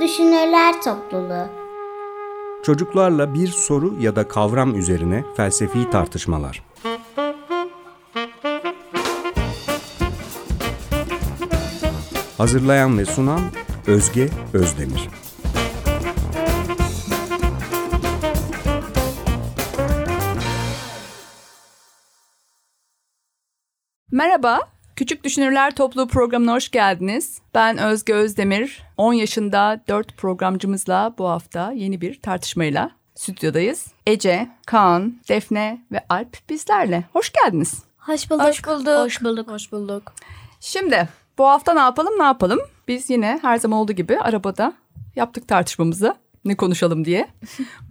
Düşünürler Topluluğu Çocuklarla bir soru ya da kavram üzerine felsefi tartışmalar. Hazırlayan ve sunan Özge Özdemir. Merhaba, Küçük Düşünürler Topluluğu programına hoş geldiniz. Ben Özge Özdemir. 10 yaşında 4 programcımızla bu hafta yeni bir tartışmayla stüdyodayız. Ece, Kaan, Defne ve Alp bizlerle. Hoş geldiniz. Hoş bulduk. Hoş bulduk. Hoş bulduk. Hoş bulduk. Şimdi bu hafta ne yapalım ne yapalım? Biz yine her zaman olduğu gibi arabada yaptık tartışmamızı. Ne konuşalım diye.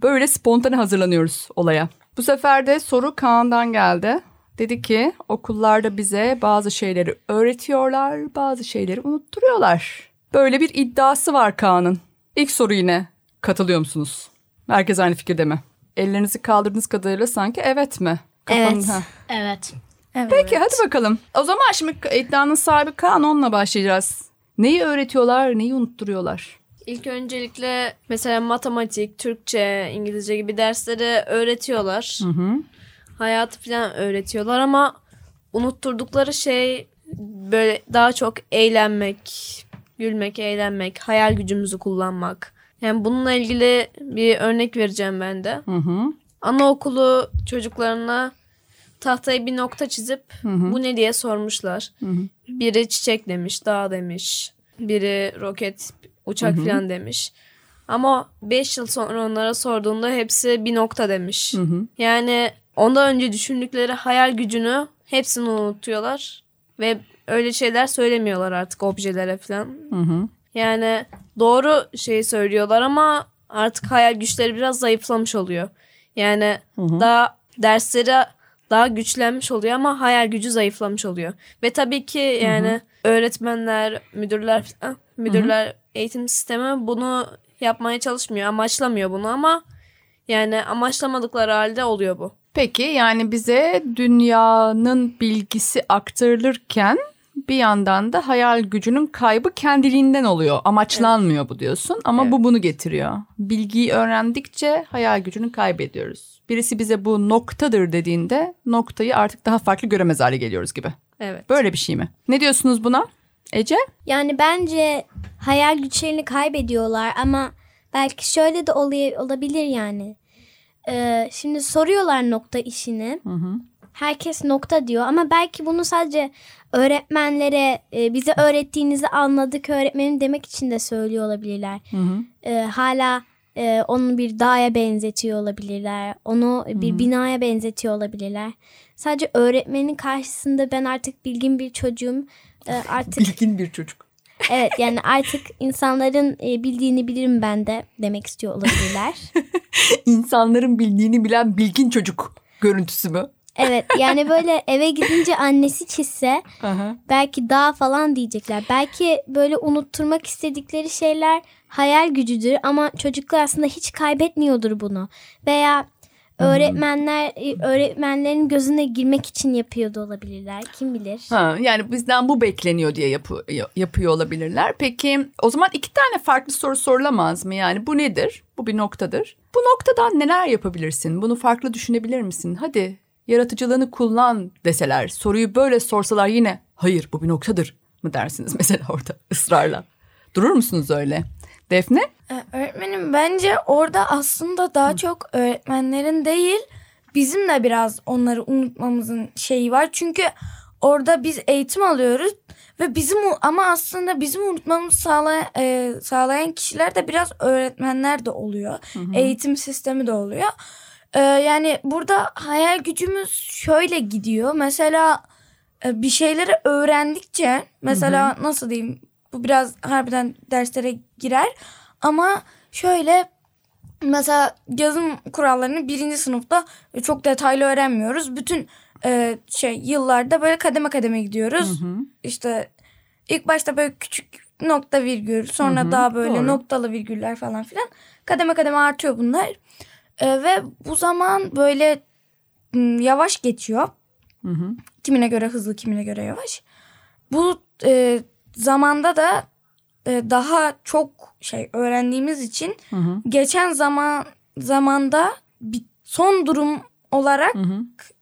Böyle spontane hazırlanıyoruz olaya. Bu sefer de soru Kaan'dan geldi. Dedi ki okullarda bize bazı şeyleri öğretiyorlar, bazı şeyleri unutturuyorlar. Böyle bir iddiası var Kaan'ın. İlk soru yine katılıyor musunuz? Herkes aynı fikirde mi? Ellerinizi kaldırdığınız kadarıyla sanki evet mi? Evet. ha. Evet. Peki hadi bakalım. O zaman şimdi iddianın sahibi Kaan onunla başlayacağız. Neyi öğretiyorlar, neyi unutturuyorlar? İlk öncelikle mesela matematik, Türkçe, İngilizce gibi dersleri öğretiyorlar. Hı hı. Hayatı falan öğretiyorlar ama unutturdukları şey böyle daha çok eğlenmek, gülmek, eğlenmek, hayal gücümüzü kullanmak. Yani bununla ilgili bir örnek vereceğim ben de. Hı hı. Anaokulu çocuklarına tahtaya bir nokta çizip bu ne diye sormuşlar. Biri çiçek demiş, dağ demiş. Biri roket, uçak falan demiş. Ama 5 yıl sonra onlara sorduğunda hepsi bir nokta demiş. Yani ondan önce düşündükleri hayal gücünü hepsini unutuyorlar. Ve öyle şeyler söylemiyorlar artık objelere falan. Hı hı. Yani doğru şeyi söylüyorlar ama artık hayal güçleri biraz zayıflamış oluyor. Yani daha dersleri daha güçlenmiş oluyor ama hayal gücü zayıflamış oluyor. Ve tabii ki yani öğretmenler, müdürler falan, müdürler eğitim sistemi bunu yapmaya çalışmıyor, amaçlamıyor bunu ama yani amaçlamadıkları halde oluyor bu. Peki yani bize dünyanın bilgisi aktarılırken bir yandan da hayal gücünün kaybı kendiliğinden oluyor. Amaçlanmıyor bu diyorsun ama bu bunu getiriyor. Bilgiyi öğrendikçe hayal gücünü kaybediyoruz. Birisi bize bu noktadır dediğinde noktayı artık daha farklı göremez hale geliyoruz gibi. Evet. Böyle bir şey mi? Ne diyorsunuz buna? Ece? Yani bence hayal güçlerini kaybediyorlar ama belki şöyle de olay- olabilir yani. Ee, şimdi soruyorlar nokta işini. Herkes nokta diyor ama belki bunu sadece öğretmenlere e, bize öğrettiğinizi anladık öğretmenim demek için de söylüyor olabilirler. Ee, hala e, onu bir dağa benzetiyor olabilirler. Onu bir binaya benzetiyor olabilirler. Sadece öğretmenin karşısında ben artık bilgin bir çocuğum. e, artık Bilgin bir çocuk. Evet yani artık insanların e, bildiğini bilirim ben de demek istiyor olabilirler. İnsanların bildiğini bilen bilgin çocuk görüntüsü mü? Evet yani böyle eve gidince annesi çizse Aha. belki daha falan diyecekler. Belki böyle unutturmak istedikleri şeyler hayal gücüdür ama çocuklar aslında hiç kaybetmiyordur bunu. Veya öğretmenler e, öğretmenlerin gözüne girmek için yapıyor da olabilirler. Kim bilir? Ha, yani bizden bu bekleniyor diye yapı, yapıyor olabilirler. Peki o zaman iki tane farklı soru sorulamaz mı? Yani bu nedir? Bu bir noktadır. Bu noktadan neler yapabilirsin? Bunu farklı düşünebilir misin? Hadi yaratıcılığını kullan deseler, soruyu böyle sorsalar yine hayır bu bir noktadır mı dersiniz mesela orada ısrarla? Durur musunuz öyle? Defne? Ee, Öğretmenim bence orada aslında daha çok öğretmenlerin değil bizim de biraz onları unutmamızın şeyi var. Çünkü orada biz eğitim alıyoruz ve bizim ama aslında bizim unutmamızı sağlayan, e, sağlayan kişiler de biraz öğretmenler de oluyor. Eğitim sistemi de oluyor. Ee, yani burada hayal gücümüz şöyle gidiyor. Mesela e, bir şeyleri öğrendikçe mesela nasıl diyeyim bu biraz harbiden derslere girer ama şöyle mesela yazım kurallarını birinci sınıfta çok detaylı öğrenmiyoruz. Bütün e, şey yıllarda böyle kademe kademe gidiyoruz. İşte ilk başta böyle küçük nokta virgül sonra daha böyle doğru. noktalı virgüller falan filan kademe kademe artıyor bunlar. E, ve bu zaman böyle yavaş geçiyor. Kimine göre hızlı kimine göre yavaş. Bu e, zamanda da e, daha çok şey öğrendiğimiz için geçen zaman zamanda bir son durum olarak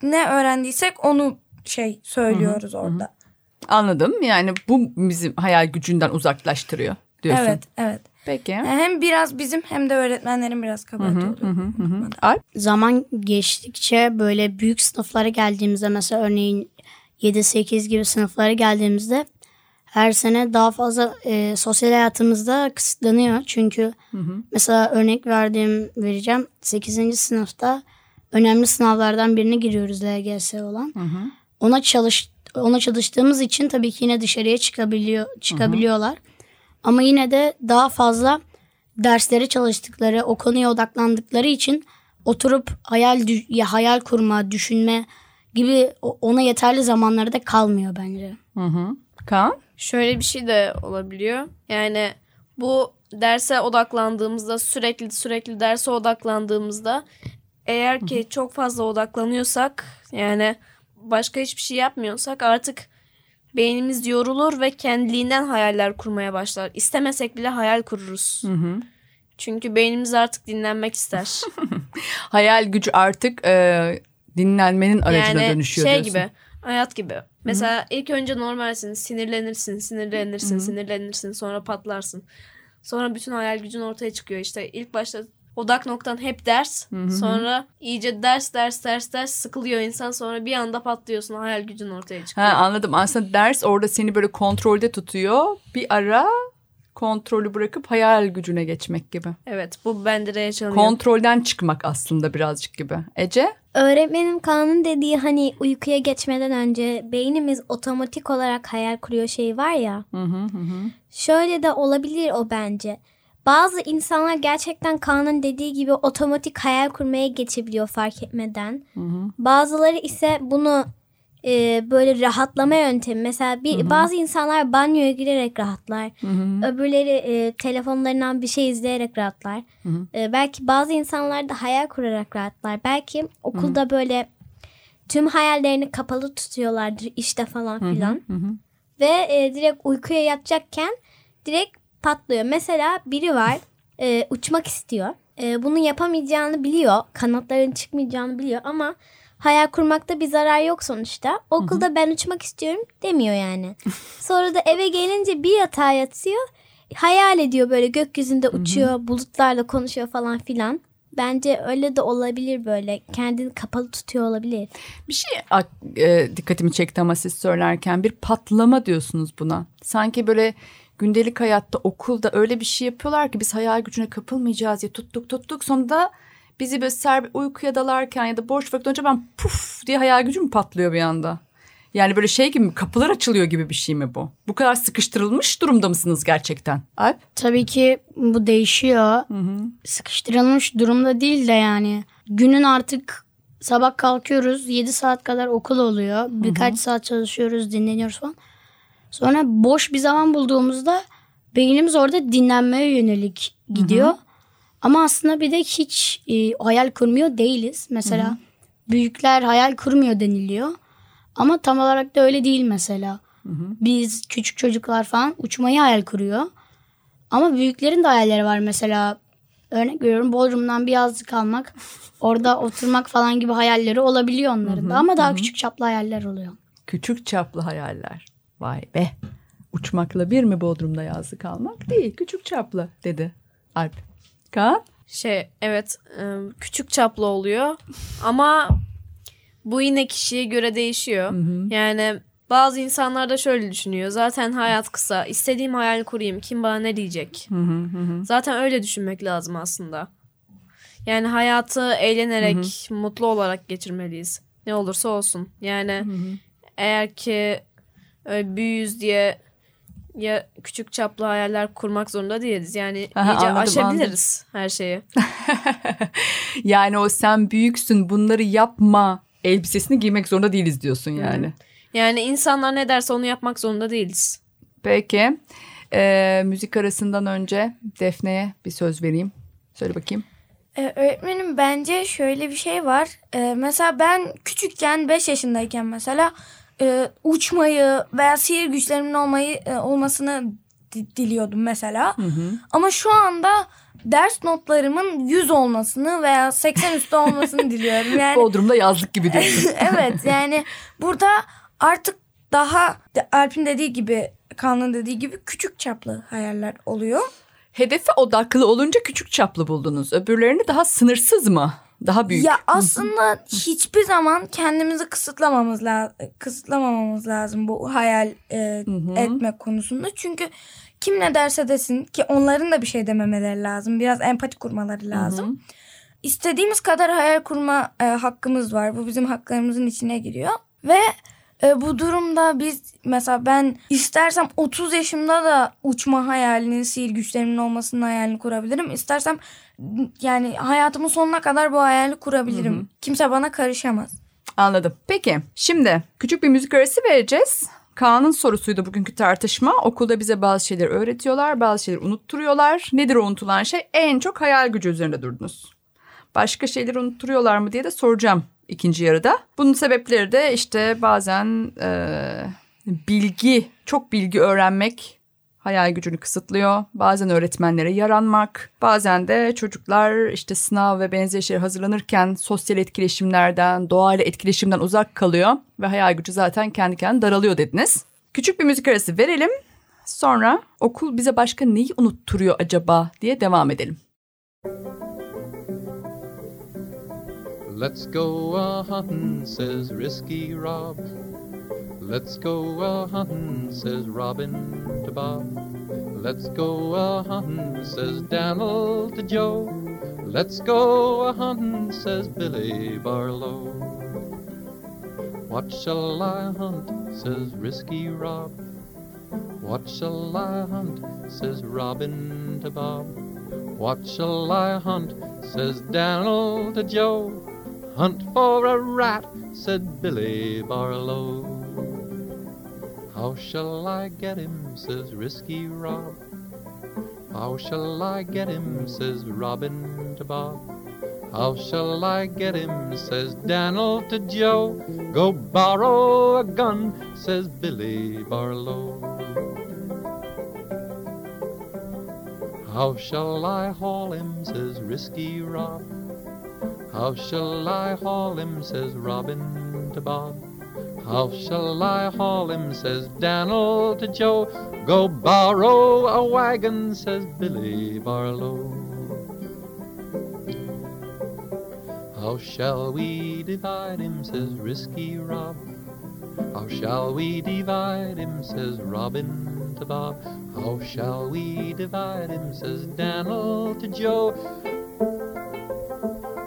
ne öğrendiysek onu şey söylüyoruz orada. Anladım. Yani bu bizim hayal gücünden uzaklaştırıyor diyorsun. Evet, evet. Peki. Hem biraz bizim hem de öğretmenlerin biraz kabahati oluyor. Alp? zaman geçtikçe böyle büyük sınıflara geldiğimizde mesela örneğin 7-8 gibi sınıflara geldiğimizde her sene daha fazla e, sosyal hayatımızda kısıtlanıyor. Çünkü mesela örnek verdiğim vereceğim 8. sınıfta önemli sınavlardan birine giriyoruz LGS olan. Ona çalış ona çalıştığımız için tabii ki yine dışarıya çıkabiliyor çıkabiliyorlar. Ama yine de daha fazla derslere çalıştıkları, o konuya odaklandıkları için oturup hayal ya hayal kurma, düşünme gibi ona yeterli zamanları da kalmıyor bence. Hı hı. Kaan? Şöyle bir şey de olabiliyor. Yani bu derse odaklandığımızda sürekli sürekli derse odaklandığımızda eğer ki çok fazla odaklanıyorsak yani başka hiçbir şey yapmıyorsak artık beynimiz yorulur ve kendiliğinden hayaller kurmaya başlar. İstemesek bile hayal kururuz. Çünkü beynimiz artık dinlenmek ister. Hayal gücü artık e, dinlenmenin aracına yani dönüşüyor şey diyorsun. gibi hayat gibi. Mesela ilk önce normalsin sinirlenirsin sinirlenirsin sinirlenirsin sonra patlarsın. Sonra bütün hayal gücün ortaya çıkıyor işte ilk başta odak noktan hep ders sonra iyice ders ders ders ders sıkılıyor insan sonra bir anda patlıyorsun hayal gücün ortaya çıkıyor. Ha, anladım. Aslında ders orada seni böyle kontrolde tutuyor. Bir ara kontrolü bırakıp hayal gücüne geçmek gibi. Evet bu bende de yaşanıyor. Kontrolden çıkmak aslında birazcık gibi. Ece? Öğretmenim Kaan'ın dediği hani uykuya geçmeden önce beynimiz otomatik olarak hayal kuruyor şey var ya. Şöyle de olabilir o bence. Bazı insanlar gerçekten Kaan'ın dediği gibi otomatik hayal kurmaya geçebiliyor fark etmeden. Bazıları ise bunu e, böyle rahatlama yöntemi. Mesela bir bazı insanlar banyoya girerek rahatlar. Öbürleri e, telefonlarından bir şey izleyerek rahatlar. E, belki bazı insanlar da hayal kurarak rahatlar. Belki okulda böyle tüm hayallerini kapalı tutuyorlardır işte falan filan. Ve e, direkt uykuya yatacakken direkt patlıyor. Mesela biri var e, uçmak istiyor. E, bunu yapamayacağını biliyor. Kanatların çıkmayacağını biliyor ama hayal kurmakta bir zarar yok sonuçta. Okulda ben uçmak istiyorum demiyor yani. Sonra da eve gelince bir yatağa yatıyor. Hayal ediyor böyle gökyüzünde uçuyor, bulutlarla konuşuyor falan filan. Bence öyle de olabilir böyle. Kendini kapalı tutuyor olabilir. Bir şey e, dikkatimi çekti ama siz söylerken bir patlama diyorsunuz buna. Sanki böyle gündelik hayatta okulda öyle bir şey yapıyorlar ki biz hayal gücüne kapılmayacağız diye tuttuk tuttuk. Sonunda bizi böyle ser uykuya dalarken ya da boş vakit önce ben puf diye hayal gücüm patlıyor bir anda. Yani böyle şey gibi mi, kapılar açılıyor gibi bir şey mi bu? Bu kadar sıkıştırılmış durumda mısınız gerçekten? Alp? Tabii ki bu değişiyor. Sıkıştırılmış durumda değil de yani günün artık sabah kalkıyoruz 7 saat kadar okul oluyor. Birkaç saat çalışıyoruz, dinleniyoruz falan. Sonra boş bir zaman bulduğumuzda beynimiz orada dinlenmeye yönelik gidiyor. Ama aslında bir de hiç e, hayal kurmuyor değiliz. Mesela büyükler hayal kurmuyor deniliyor. Ama tam olarak da öyle değil mesela. Biz küçük çocuklar falan uçmayı hayal kuruyor. Ama büyüklerin de hayalleri var mesela. Örnek veriyorum Bodrum'dan bir yazlık almak. Orada oturmak falan gibi hayalleri olabiliyor onların da. Ama daha küçük çaplı hayaller oluyor. Küçük çaplı hayaller. Vay be. Uçmakla bir mi Bodrum'da yazlık almak? Değil. Küçük çaplı dedi Alp. Kaan? Şey evet e, küçük çaplı oluyor ama bu yine kişiye göre değişiyor. Yani bazı insanlar da şöyle düşünüyor. Zaten hayat kısa. İstediğim hayal kurayım. Kim bana ne diyecek? Zaten öyle düşünmek lazım aslında. Yani hayatı eğlenerek, mutlu olarak geçirmeliyiz. Ne olursa olsun. Yani eğer ki öyle büyüyüz diye ya küçük çaplı hayaller kurmak zorunda değiliz. Yani Aha, iyice anladım, aşabiliriz her şeyi. Yani o sen büyüksün bunları yapma elbisesini giymek zorunda değiliz diyorsun yani. Yani insanlar ne derse onu yapmak zorunda değiliz. Peki. Ee, müzik arasından önce Defne'ye bir söz vereyim. Söyle bakayım. Ee, öğretmenim bence şöyle bir şey var. Ee, mesela ben küçükken 5 yaşındayken mesela e, uçmayı veya sihir güçlerimin olmayı e, olmasını di- diliyordum mesela. Ama şu anda ders notlarımın 100 olmasını veya 80 üstü olmasını diliyorum. Yani Bodrum'da yazlık gibi diyorsun. evet yani burada artık daha Alp'in dediği gibi Kaan'ın dediği gibi küçük çaplı hayaller oluyor. Hedefe odaklı olunca küçük çaplı buldunuz. Öbürlerini daha sınırsız mı? Daha büyük. Ya aslında hiçbir zaman kendimizi kısıtlamamız lazım, kısıtlamamamız lazım bu hayal e, etme konusunda. Çünkü kim ne derse desin ki onların da bir şey dememeleri lazım. Biraz empati kurmaları lazım. İstediğimiz kadar hayal kurma e, hakkımız var. Bu bizim haklarımızın içine giriyor. Ve e, bu durumda biz mesela ben istersem 30 yaşımda da uçma hayalini, sihir güçlerimin olmasının hayalini kurabilirim. İstersem yani hayatımın sonuna kadar bu hayali kurabilirim. Kimse bana karışamaz. Anladım. Peki şimdi küçük bir müzik arası vereceğiz. Kaan'ın sorusuydu bugünkü tartışma. Okulda bize bazı şeyler öğretiyorlar, bazı şeyleri unutturuyorlar. Nedir o unutulan şey? En çok hayal gücü üzerinde durdunuz. Başka şeyleri unutturuyorlar mı diye de soracağım ikinci yarıda. Bunun sebepleri de işte bazen eee, bilgi, çok bilgi öğrenmek hayal gücünü kısıtlıyor. Bazen öğretmenlere yaranmak, bazen de çocuklar işte sınav ve benzeri şeyler hazırlanırken sosyal etkileşimlerden, doğayla etkileşimden uzak kalıyor ve hayal gücü zaten kendi kendine daralıyor dediniz. Küçük bir müzik arası verelim. Sonra okul bize başka neyi unutturuyor acaba diye devam edelim. Let's go a hunting, says Risky Rob. Let's go a hunting, says Robin to Bob. Let's go a hunting, says Dan'l to Joe. Let's go a hunting, says Billy Barlow. What shall I hunt, says Risky Rob. What shall I hunt, says Robin to Bob. What shall I hunt, says Dan'l to Joe. Hunt for a rat, said Billy Barlow. How shall I get him, says Risky Rob. How shall I get him, says Robin to Bob. How shall I get him, says Dan'l to Joe. Go borrow a gun, says Billy Barlow. How shall I haul him, says Risky Rob. How shall I haul him, says Robin to Bob. How shall I haul him, says Dan'l to Joe. Go borrow a wagon, says Billy Barlow. How shall we divide him, says Risky Rob. How shall we divide him, says Robin to Bob. How shall we divide him, says Dan'l to Joe.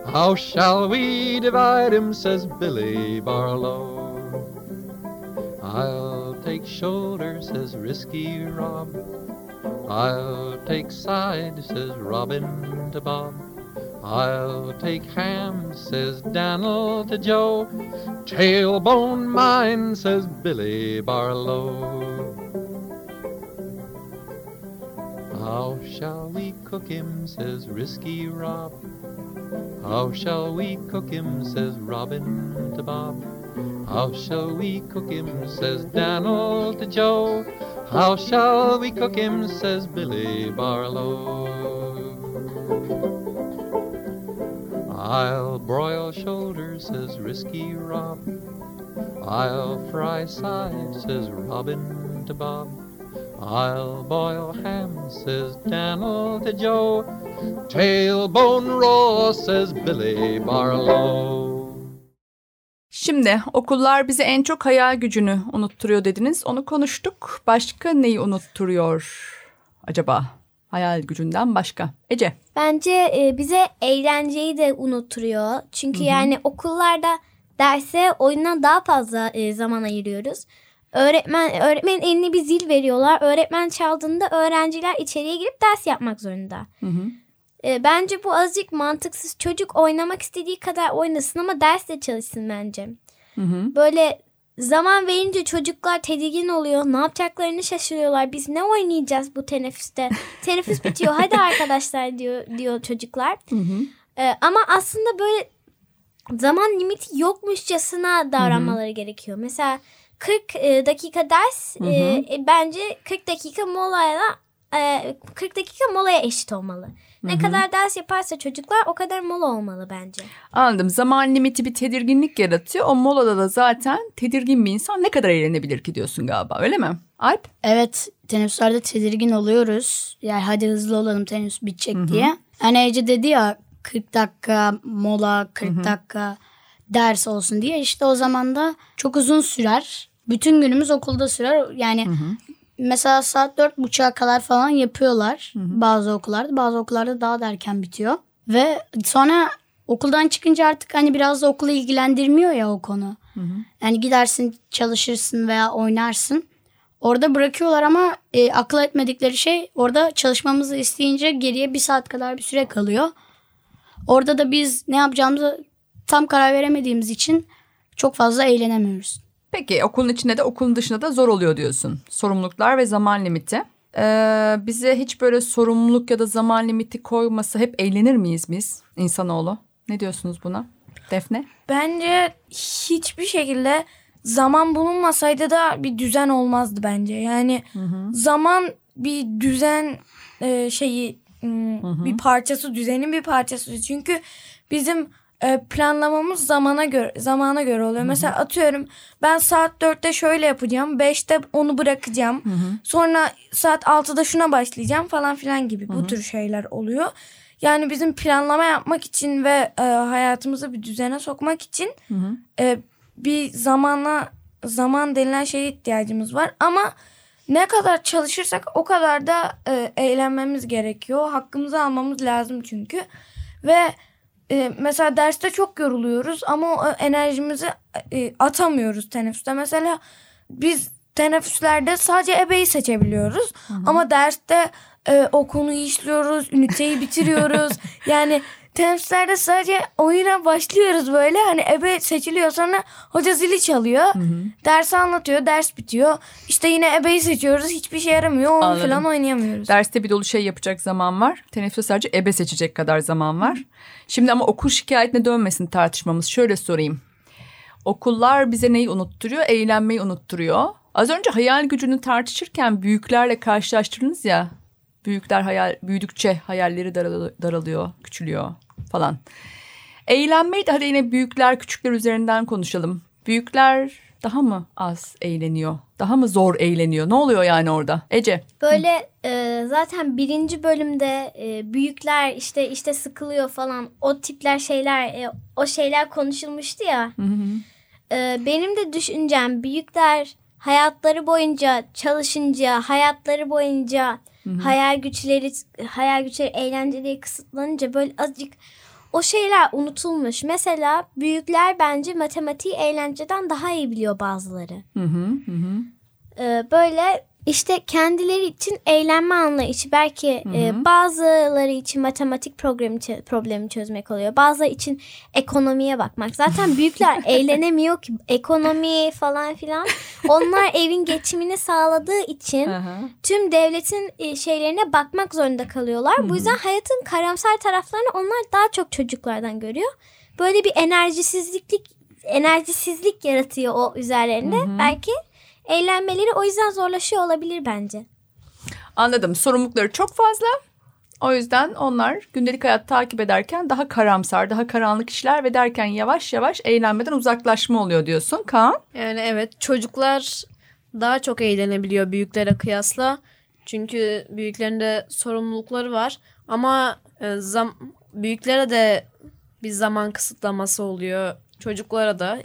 How shall we divide him, says Billy Barlow. I'll take shoulder, says Risky Rob. I'll take side, says Robin to Bob. I'll take ham, says Dan'l to Joe. Tailbone mine, says Billy Barlow. How shall we cook him, says Risky Rob. How shall we cook him, says Robin to Bob. How shall we cook him, says Dan'l to Joe. How shall we cook him, says Billy Barlow. I'll broil shoulders, says Risky Rob. I'll fry side, says Robin to Bob. I'll boil ham, says Dan'l to Joe. Tailbone raw, says Billy Barlow. Şimdi okullar bize en çok hayal gücünü unutturuyor dediniz. Onu konuştuk. Başka neyi unutturuyor acaba? Hayal gücünden başka. Ece. Bence e, bize eğlenceyi de unutturuyor. Çünkü yani okullarda derse oyundan daha fazla e, zaman ayırıyoruz. Öğretmen öğretmenin eline bir zil veriyorlar. Öğretmen çaldığında öğrenciler içeriye girip ders yapmak zorunda. E, bence bu azıcık mantıksız. Çocuk oynamak istediği kadar oynasın ama ders de çalışsın bence. Böyle zaman verince çocuklar tedirgin oluyor. Ne yapacaklarını şaşırıyorlar. Biz ne oynayacağız bu teneffüste? Teneffüs bitiyor. Hadi arkadaşlar diyor diyor çocuklar. E, ama aslında böyle zaman limiti yokmuşçasına davranmaları gerekiyor. Mesela 40 e, dakika ders e, e, bence 40 dakika molaya e, 40 dakika molaya eşit olmalı. Ne kadar ders yaparsa çocuklar o kadar mola olmalı bence. Anladım. Zaman limiti bir tedirginlik yaratıyor. O molada da zaten tedirgin bir insan ne kadar eğlenebilir ki diyorsun galiba öyle mi? Alp? Evet teneffüslerde tedirgin oluyoruz. Yani hadi hızlı olalım teneffüs bitecek diye. Hani Ece dedi ya 40 dakika mola 40 dakika ders olsun diye. İşte o zaman da çok uzun sürer. Bütün günümüz okulda sürer. Yani mesela saat dört buçuğa kadar falan yapıyorlar. Bazı okullarda bazı okullarda daha da erken bitiyor. Ve sonra okuldan çıkınca artık hani biraz da okulu ilgilendirmiyor ya o konu. Yani gidersin çalışırsın veya oynarsın. Orada bırakıyorlar ama e, akıl etmedikleri şey orada çalışmamızı isteyince geriye bir saat kadar bir süre kalıyor. Orada da biz ne yapacağımızı tam karar veremediğimiz için çok fazla eğlenemiyoruz. Peki okulun içinde de okulun dışında da zor oluyor diyorsun. Sorumluluklar ve zaman limiti. Ee, bize hiç böyle sorumluluk ya da zaman limiti koymasa hep eğlenir miyiz biz insanoğlu? Ne diyorsunuz buna? Defne? Bence hiçbir şekilde zaman bulunmasaydı da bir düzen olmazdı bence. Yani zaman bir düzen e, şeyi m, bir parçası, düzenin bir parçası. Çünkü bizim planlamamız zamana göre zamana göre oluyor. Mesela atıyorum ben saat 4'te şöyle yapacağım. 5'te onu bırakacağım. Sonra saat 6'da şuna başlayacağım falan filan gibi bu tür şeyler oluyor. Yani bizim planlama yapmak için ve e, hayatımızı bir düzene sokmak için e, bir zamana zaman denilen şeye ihtiyacımız var ama ne kadar çalışırsak o kadar da e, eğlenmemiz gerekiyor. Hakkımızı almamız lazım çünkü. Ve e, mesela derste çok yoruluyoruz ama o enerjimizi e, atamıyoruz teneffüste. Mesela biz teneffüslerde sadece ebeyi seçebiliyoruz. Ama derste e, o konuyu işliyoruz, üniteyi bitiriyoruz. yani teneffüslerde sadece oyuna başlıyoruz böyle. Hani ebe seçiliyor sonra hoca zili çalıyor. Dersi anlatıyor, ders bitiyor. İşte yine ebeyi seçiyoruz. Hiçbir şey yaramıyor. Onu Anladım. falan oynayamıyoruz. Derste bir dolu şey yapacak zaman var. Teneffüste sadece ebe seçecek kadar zaman var. Şimdi ama okul şikayetine dönmesin tartışmamız. Şöyle sorayım. Okullar bize neyi unutturuyor? Eğlenmeyi unutturuyor. Az önce hayal gücünü tartışırken büyüklerle karşılaştırdınız ya. Büyükler hayal büyüdükçe hayalleri daral- daralıyor, küçülüyor falan. Eğlenmeyi de hadi yine büyükler küçükler üzerinden konuşalım. Büyükler daha mı az eğleniyor? Daha mı zor eğleniyor? Ne oluyor yani orada? Ece. Böyle e, zaten birinci bölümde e, büyükler işte işte sıkılıyor falan o tipler şeyler e, o şeyler konuşulmuştu ya. E, benim de düşüncem büyükler hayatları boyunca çalışınca hayatları boyunca hayal güçleri hayal güçleri eğlenceliğe kısıtlanınca böyle azıcık o şeyler unutulmuş. Mesela büyükler bence matematiği eğlenceden daha iyi biliyor bazıları. Hı hı hı. Ee, böyle işte kendileri için eğlenme anlayışı belki e, bazıları için matematik problemi, problemi çözmek oluyor. Bazıları için ekonomiye bakmak. Zaten büyükler eğlenemiyor ki ekonomi falan filan. Onlar evin geçimini sağladığı için Hı hı. tüm devletin e, şeylerine bakmak zorunda kalıyorlar. Bu yüzden hayatın karamsar taraflarını onlar daha çok çocuklardan görüyor. Böyle bir enerjisizlik enerjisizlik yaratıyor o üzerlerinde. Belki eğlenmeleri o yüzden zorlaşıyor olabilir bence. Anladım. Sorumlulukları çok fazla. O yüzden onlar gündelik hayat takip ederken daha karamsar, daha karanlık işler ve derken yavaş yavaş eğlenmeden uzaklaşma oluyor diyorsun. Kaan? Yani evet çocuklar daha çok eğlenebiliyor büyüklere kıyasla. Çünkü büyüklerin de sorumlulukları var. Ama e, zam büyüklere de bir zaman kısıtlaması oluyor. Çocuklara da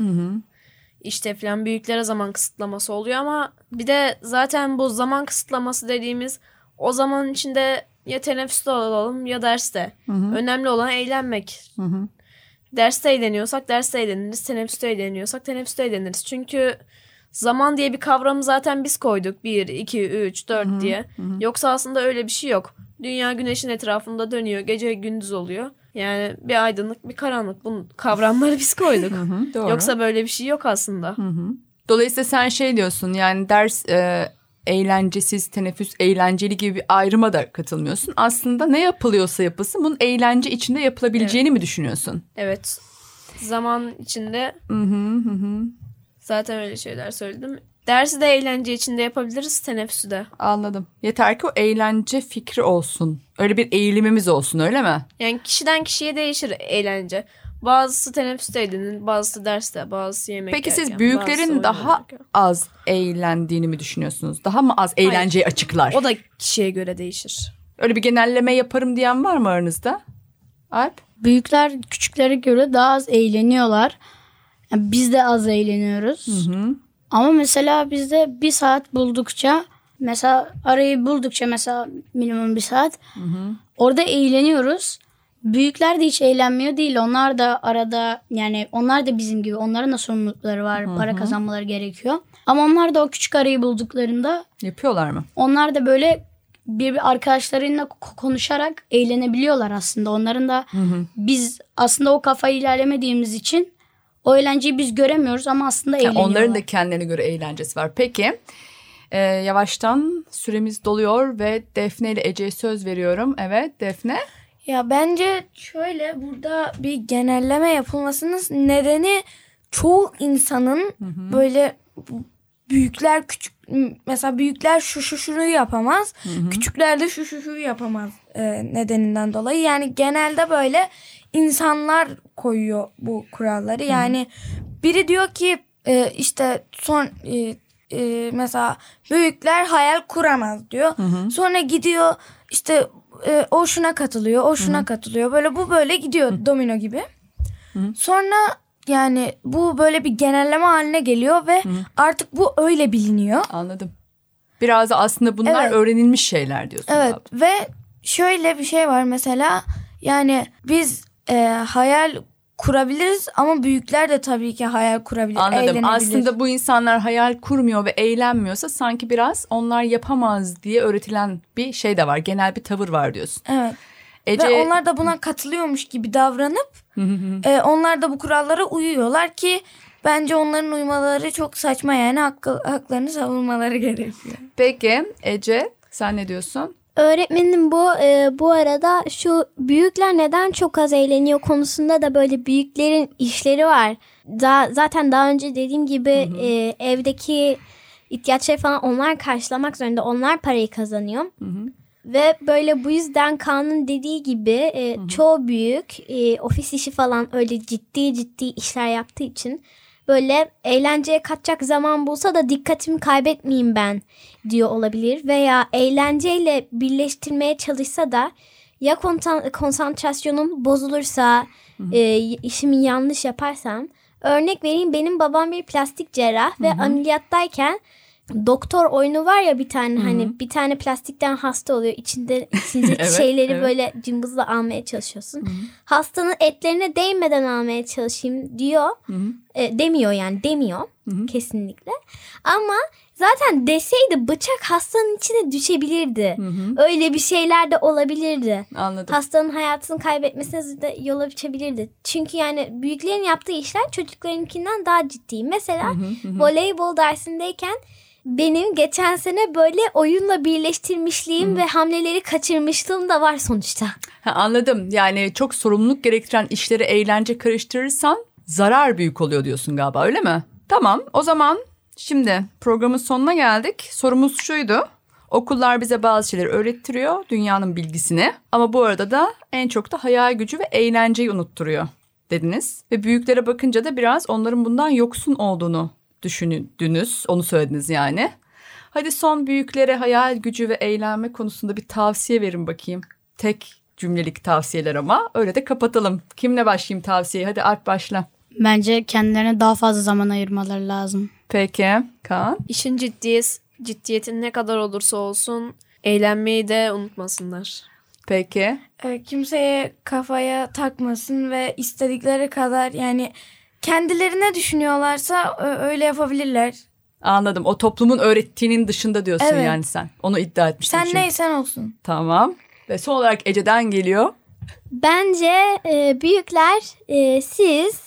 işte falan büyüklere zaman kısıtlaması oluyor ama bir de zaten bu zaman kısıtlaması dediğimiz o zaman içinde ya teneffüste olalım ya derste. Önemli olan eğlenmek. Derste eğleniyorsak derste eğleniriz. Teneffüste eğleniyorsak teneffüste eğleniriz. Çünkü zaman diye bir kavramı zaten biz koyduk. 1, 2, 3, 4 diye. Yoksa aslında öyle bir şey yok. Dünya güneşin etrafında dönüyor. Gece gündüz oluyor. Yani bir aydınlık bir karanlık. Bu kavramları biz koyduk. Doğru. Yoksa böyle bir şey yok aslında. Dolayısıyla sen şey diyorsun yani ders e, eğlencesiz, teneffüs eğlenceli gibi bir ayrıma da katılmıyorsun. Aslında ne yapılıyorsa yapılsın bunun eğlence içinde yapılabileceğini mi düşünüyorsun? Evet. Zaman içinde Hı hı hı hı. Zaten öyle şeyler söyledim. Dersi de eğlence içinde yapabiliriz, teneffüsü de. Anladım. Yeter ki o eğlence fikri olsun. Öyle bir eğilimimiz olsun öyle mi? Yani kişiden kişiye değişir eğlence. Bazısı teneffüste eğlenir, bazısı derste, bazısı yemek Peki yerken, siz büyüklerin daha oynarken. az eğlendiğini mi düşünüyorsunuz? Daha mı az eğlenceyi açıklar? O da kişiye göre değişir. Öyle bir genelleme yaparım diyen var mı aranızda? Alp? Büyükler küçüklere göre daha az eğleniyorlar. Yani biz de az eğleniyoruz. Ama mesela bizde bir saat buldukça mesela arayı buldukça mesela minimum bir saat orada eğleniyoruz. Büyükler de hiç eğlenmiyor değil. Onlar da arada yani onlar da bizim gibi onların da sorumlulukları var. Para kazanmaları gerekiyor. Ama onlar da o küçük arayı bulduklarında Yapıyorlar mı? onlar da böyle bir, arkadaşlarıyla ko- konuşarak eğlenebiliyorlar aslında. Onların da biz aslında o kafayı ilerlemediğimiz için o eğlenceyi biz göremiyoruz ama aslında Ya eğleniyorlar. onların da kendilerine göre eğlencesi var. Peki e, yavaştan süremiz doluyor ve Defne ile Ece'ye söz veriyorum. Evet Defne. Ya bence şöyle burada bir genelleme yapılmasının nedeni çoğu insanın böyle büyükler küçük mesela büyükler şu şu şunu yapamaz. Küçükler de şu şu şu yapamaz e, nedeninden dolayı. Yani genelde böyle insanlar koyuyor bu kuralları. Yani biri diyor ki e, işte son e, e, mesela büyükler hayal kuramaz diyor. Sonra gidiyor işte e, o şuna katılıyor, o şuna katılıyor. Böyle bu böyle gidiyor domino gibi. Sonra yani bu böyle bir genelleme haline geliyor ve artık bu öyle biliniyor. Anladım. Biraz da aslında bunlar Evet. öğrenilmiş şeyler diyorsun. Evet abi. ve şöyle bir şey var mesela yani biz e, hayal kurabiliriz ama büyükler de tabii ki hayal kurabilir, Anladım. Aslında bu insanlar hayal kurmuyor ve eğlenmiyorsa sanki biraz onlar yapamaz diye öğretilen bir şey de var. Genel bir tavır var diyorsun. Evet. Ece Ve onlar da buna katılıyormuş gibi davranıp e, onlar da bu kurallara uyuyorlar ki bence onların uymaları çok saçma yani hakkı, haklarını savunmaları gerekiyor. Peki Ece sen ne diyorsun? Öğretmenim bu e, bu arada şu büyükler neden çok az eğleniyor konusunda da böyle büyüklerin işleri var. Daha, zaten daha önce dediğim gibi e, evdeki ihtiyaçları falan onlar karşılamak zorunda. Onlar parayı kazanıyor. Ve böyle bu yüzden Kaan'ın dediği gibi e, çoğu büyük e, ofis işi falan öyle ciddi ciddi işler yaptığı için böyle eğlenceye kaçacak zaman bulsa da dikkatimi kaybetmeyeyim ben diyor olabilir. Veya eğlenceyle birleştirmeye çalışsa da ya konsantrasyonum bozulursa e, işimi yanlış yaparsam örnek vereyim benim babam bir plastik cerrah ve ameliyattayken doktor oyunu var ya bir tane hani bir tane plastikten hasta oluyor içinde içindeki Evet, şeyleri evet. böyle cımbızla almaya çalışıyorsun. Hastanın etlerine değmeden almaya çalışayım diyor. E, demiyor yani demiyor kesinlikle. Ama zaten deseydi bıçak hastanın içine düşebilirdi. Öyle bir şeyler de olabilirdi. Anladım. Hastanın hayatını kaybetmesine de yol açabilirdi. Çünkü yani büyüklerin yaptığı işler çocuklarınkinden daha ciddi. Mesela voleybol dersindeyken benim geçen sene böyle oyunla birleştirmişliğim ve hamleleri kaçırmışlığım da var sonuçta. Ha, anladım. Yani çok sorumluluk gerektiren işleri eğlence karıştırırsan zarar büyük oluyor diyorsun galiba öyle mi? Tamam o zaman şimdi programın sonuna geldik. Sorumuz şuydu. Okullar bize bazı şeyleri öğrettiriyor, dünyanın bilgisini. Ama bu arada da en çok da hayal gücü ve eğlenceyi unutturuyor dediniz. Ve büyüklere bakınca da biraz onların bundan yoksun olduğunu düşündünüz, onu söylediniz yani. Hadi son büyüklere hayal gücü ve eğlenme konusunda bir tavsiye verin bakayım. Tek cümlelik tavsiyeler ama öyle de kapatalım. Kimle başlayayım tavsiyeyi? Hadi Alp başla. Bence kendilerine daha fazla zaman ayırmaları lazım. Peki Kaan. İşin ciddiyet, ciddiyetin ne kadar olursa olsun eğlenmeyi de unutmasınlar. Peki. E, kimseye kafaya takmasın ve istedikleri kadar yani kendilerine düşünüyorlarsa öyle yapabilirler. Anladım. O toplumun öğrettiğinin dışında diyorsun Evet. yani sen. Onu iddia etmiştin Sen çünkü. neysen olsun. Tamam. Ve son olarak Ece'den geliyor. Bence e, büyükler e, siz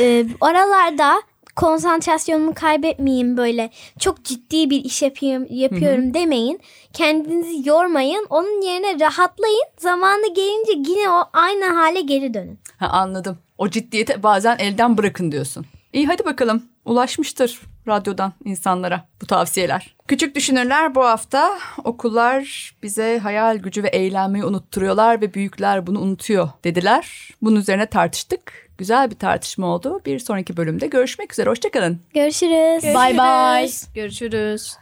e, oralarda konsantrasyonumu kaybetmeyeyim böyle çok ciddi bir iş yapayım yapıyorum demeyin. Kendinizi yormayın. Onun yerine rahatlayın. Zamanı gelince yine o aynı hale geri dönün. Ha, anladım. O ciddiyeti bazen elden bırakın diyorsun. İyi hadi bakalım. ulaşmıştır radyodan insanlara bu tavsiyeler. Küçük düşünürler bu hafta okullar bize hayal gücü ve eğlenmeyi unutturuyorlar ve büyükler bunu unutuyor dediler. Bunun üzerine tartıştık. Güzel bir tartışma oldu. Bir sonraki bölümde görüşmek üzere. Hoşçakalın. Görüşürüz. Bye bye. Görüşürüz.